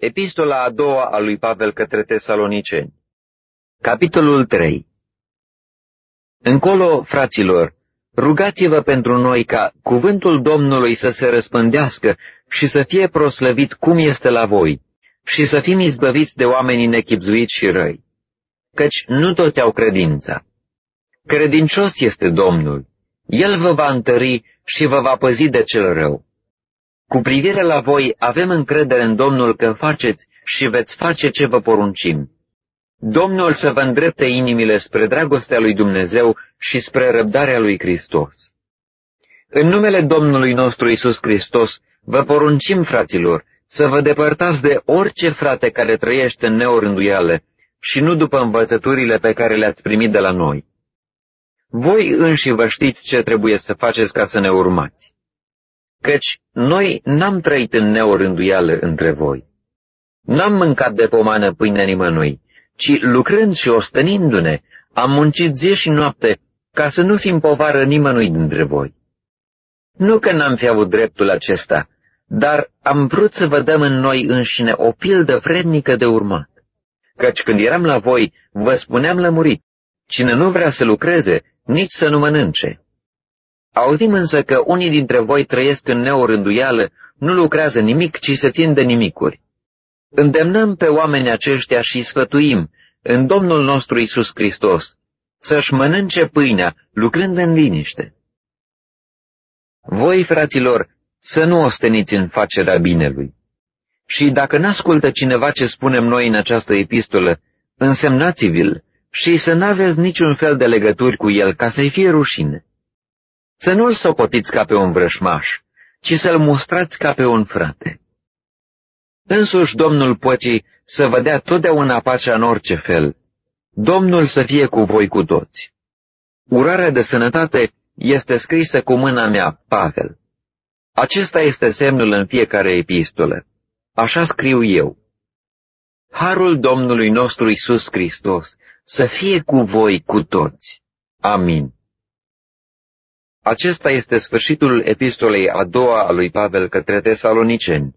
Epistola a doua a lui Pavel către Tesaloniceni Capitolul 3 Încolo, fraților, rugați-vă pentru noi ca cuvântul Domnului să se răspândească și să fie proslăvit cum este la voi și să fim izbăviți de oamenii nechipzuiți și răi. Căci nu toți au credința. Credincios este Domnul. El vă va întări și vă va păzi de cel rău. Cu privire la voi, avem încredere în Domnul că faceți și veți face ce vă poruncim. Domnul să vă îndrepte inimile spre dragostea lui Dumnezeu și spre răbdarea lui Hristos. În numele Domnului nostru Isus Hristos, vă poruncim, fraților, să vă depărtați de orice frate care trăiește în neorânduială și nu după învățăturile pe care le-ați primit de la noi. Voi înși vă știți ce trebuie să faceți ca să ne urmați. Căci noi n-am trăit în neorânduială între voi. N-am mâncat de pomană pâine nimănui, ci lucrând și ostănindu-ne, am muncit zi și noapte ca să nu fim povară nimănui dintre voi. Nu că n-am fi avut dreptul acesta, dar am vrut să vă dăm în noi înșine o pildă vrednică de urmat. Căci când eram la voi, vă spuneam lămurit, cine nu vrea să lucreze, nici să nu mănânce. Auzim însă că unii dintre voi trăiesc în neorânduială, nu lucrează nimic, ci se țin de nimicuri. Îndemnăm pe oamenii aceștia și sfătuim, în Domnul nostru Isus Hristos, să-și mănânce pâinea, lucrând în liniște. Voi, fraților, să nu osteniți în facerea binelui. Și dacă n-ascultă cineva ce spunem noi în această epistolă, însemnați-vi-l și să n-aveți niciun fel de legături cu el ca să-i fie rușine. Să nu-l socotiți ca pe un vrășmaș, ci să-l mustrați ca pe un frate. Însuși Domnul păcii să vă dea totdeauna pacea în orice fel. Domnul să fie cu voi cu toți. Urarea de sănătate este scrisă cu mâna mea, Pavel. Acesta este semnul în fiecare epistolă. Așa scriu eu. Harul Domnului nostru Isus Hristos să fie cu voi cu toți. Amin. Acesta este sfârșitul epistolei a doua a lui Pavel către tesaloniceni.